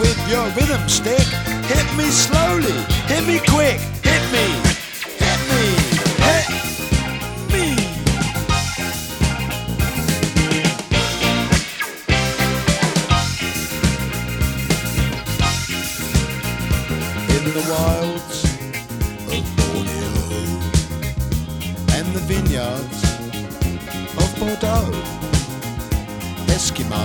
With your rhythm stick. Hit me slowly, hit me quick. Hit me, hit me, hit me. In the wilds of Borneo and the vineyards of Bordeaux, Eskimo,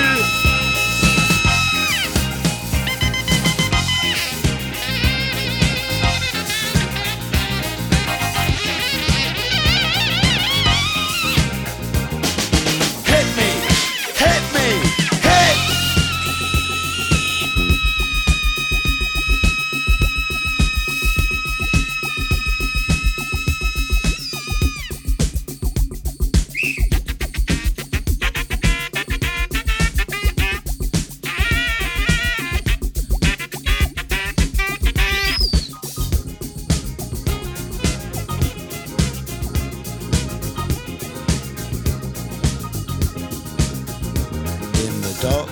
Dock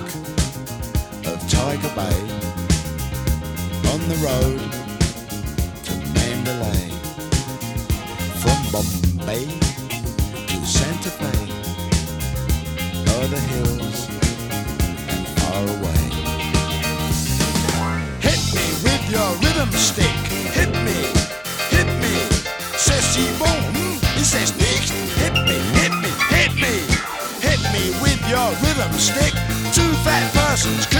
of Tiger Bay, on the road to Mandalay, from Bombay to Santa Fe, o'er the hills lessons.